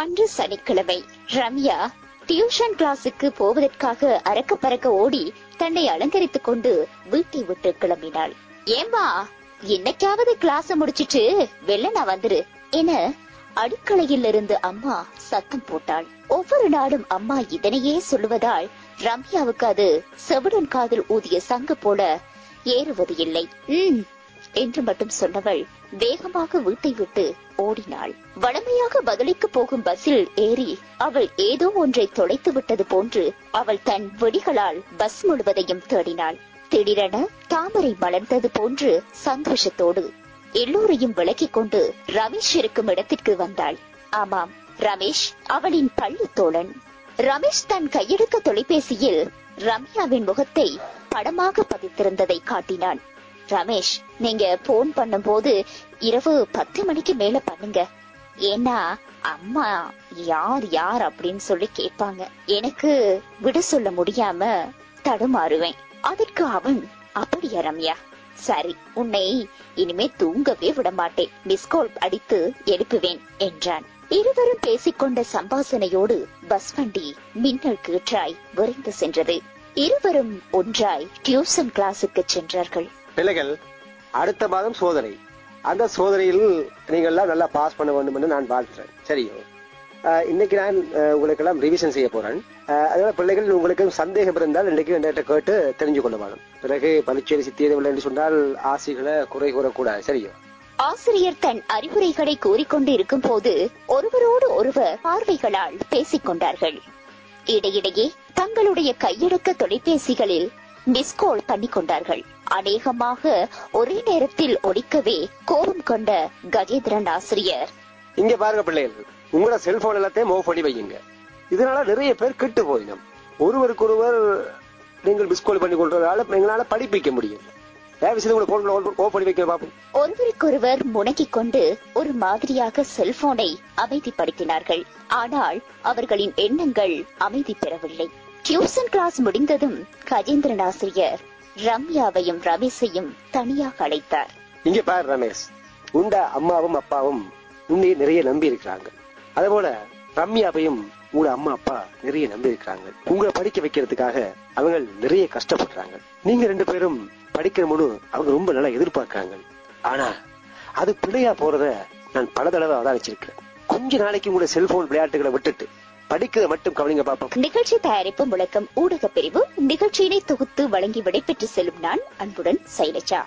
அன்று சனிக்கிழமை ரம்யா டியூஷன் கிளாஸுக்கு போவதற்காக அரக்க பறக்க ஓடி தன்னை அலங்கரித்துக் கொண்டு வீட்டை விட்டு கிளம்பினாள். ஏம்மா இன்னைக்காவது கிளாஸ் முடிச்சிட்டு வெள்ளனா வந்துரு என அடுக்களையில் இருந்து அம்மா சத்தம் போட்டாள். ஒவ்வொரு நாளும் அம்மா இதனையே சொல்லுவதால் ரம்யாவுக்கு அது செவிடன் காதில் ஊதிய சங்கு போல ஏறுவது இல்லை. என்று மட்டும் சொன்னவள் வேகமாக வீட்டை விட்டு ஓடினாள். வளமையாக பதிலுக்கு போகும் பஸ்ஸில் ஏறி அவள் ஏதோ ஒன்றை தொலைத்து விட்டது போன்று அவள் தன் வெடிகளால் பஸ் முழுவதையும் தேடினாள். திடீரென தாமரை மலர்ந்தது போன்று சந்தோஷத்தோடு எல்லோரையும் விளக்கிக் கொண்டு ரமேஷ் இருக்கும் இடத்திற்கு வந்தாள். ஆமாம் ரமேஷ் அவளின் பள்ளி தோழன் ரமேஷ் தன் கையெடுக்க தொலைபேசியில் ரம்யாவின் முகத்தை படமாக பதித்திருந்ததை காட்டினான். ரமேஷ் நீங்க போன் பண்ணும்போது இரவு பத்து மணிக்கு மேல பண்ணுங்க. ஏன்னா அம்மா யார் யார் அப்படின்னு சொல்லி கேட்பாங்க. எனக்கு விட சொல்ல முடியாம தடுமாறுவேன். அதற்கு அவன் அப்படியா ரம்யா? சரி உன்னை இனிமே தூங்கவே விட மாட்டேன். மிஸ்கால் அடித்து எழுப்புவேன் என்றான். இருவரும் பேசிக்கொண்ட சம்பாசனையோடு பஸ் வண்டி மின்னல் கீற்றாய் விரைந்து சென்றது. இருவரும் ஒன்றாய் டியூஷன் கிளாஸுக்கு சென்றார்கள். பிள்ளைகள் அடுத்த மாதம் சோதனை. அந்த சோதனையில் நீங்கள் எல்லாம் நல்லா பாஸ் பண்ண வேண்டும் என்று நான் வாழ்த்துறேன். சரியோ? இன்னைக்கு நான் உங்களுக்கு எல்லாம் ரிவிஷன் செய்ய போறேன். அதனால பிள்ளைகள் உங்களுக்கு சந்தேகம் இருந்தால் இன்றைக்கு என்கிட்ட கேட்டு தெரிஞ்சு கொள்ள வேணும் பிறகு பரீட்சையில் சித்தியவில்லை என்று சொன்னால் ஆசைகளை குறை கூறக்கூடாது. சரியோ? ஆசிரியர் தன் அறிவுரைகளை கூறிக்கொண்டு இருக்கும் போது ஒருவரோடு ஒருவர் பார்வைகளால் பேசிக் கொண்டார்கள் இடையிடையே தங்களுடைய கையடக்க தொலைபேசிகளில் மிஸ்கால் பண்ணிக் கொண்டார்கள் அநேகமாக ஒரே நேரத்தில் ஒலிக்கவே கோபம் கொண்ட கஜேந்திரன் ஆசிரியர். இங்க பாருங்க பிள்ளைகள் உங்களோட செல்போன் எல்லாத்தையும் மூவ் பண்ணி வையுங்க. இதனால நிறைய பேர் கெட்டு போயிடும். ஒருவருக்கொருவர் நீங்கள் மிஸ்கால் பண்ணி கொள்றதால எங்களால படிப்பிக்க முடியும். ஒருவருக்கொருவர் முனகிக் கொண்டு ஒரு மாதிரியாக செல்போனை அமைதிப்படுத்தினார்கள். ஆனால் அவர்களின் எண்ணங்கள் அமைதி பெறவில்லை. டியூஷன் கிளாஸ் முடிந்ததும் கஜேந்திரன் ஆசிரியர் ரம்யாவையும் ரமேஷையும் தனியாக அழைத்தார். இங்க பாரு ரமேஷ் உண்ட அம்மாவும் அப்பாவும் உன்னை நிறைய நம்பி இருக்கிறாங்க அதுபோல ரம்யாவையும் உங்க அம்மா அப்பா நிறைய நம்பி இருக்கிறாங்க உங்களை படிக்க வைக்கிறதுக்காக அவங்க நிறைய கஷ்டப்படுறாங்க. நீங்க ரெண்டு பேரும் படிக்கணும்னு அவங்க ரொம்ப நல்லா எதிர்பார்க்கிறாங்க. ஆனா அது பிள்ளையா போறத நான் பல தடவை அவதானிச்சிருக்கேன் கொஞ்ச நாளைக்கு உங்களோட செல்போன் விளையாட்டுகளை விட்டுட்டு படிக்கிறத மட்டும் கவனிங்க பார்ப்போம் நிகழ்ச்சி தயாரிப்பு முழக்கம் ஊடக பிரிவு நிகழ்ச்சியினை தொகுத்து வழங்கி விடைபெற்று செல்லும் நான் அன்புடன் சைலஜா.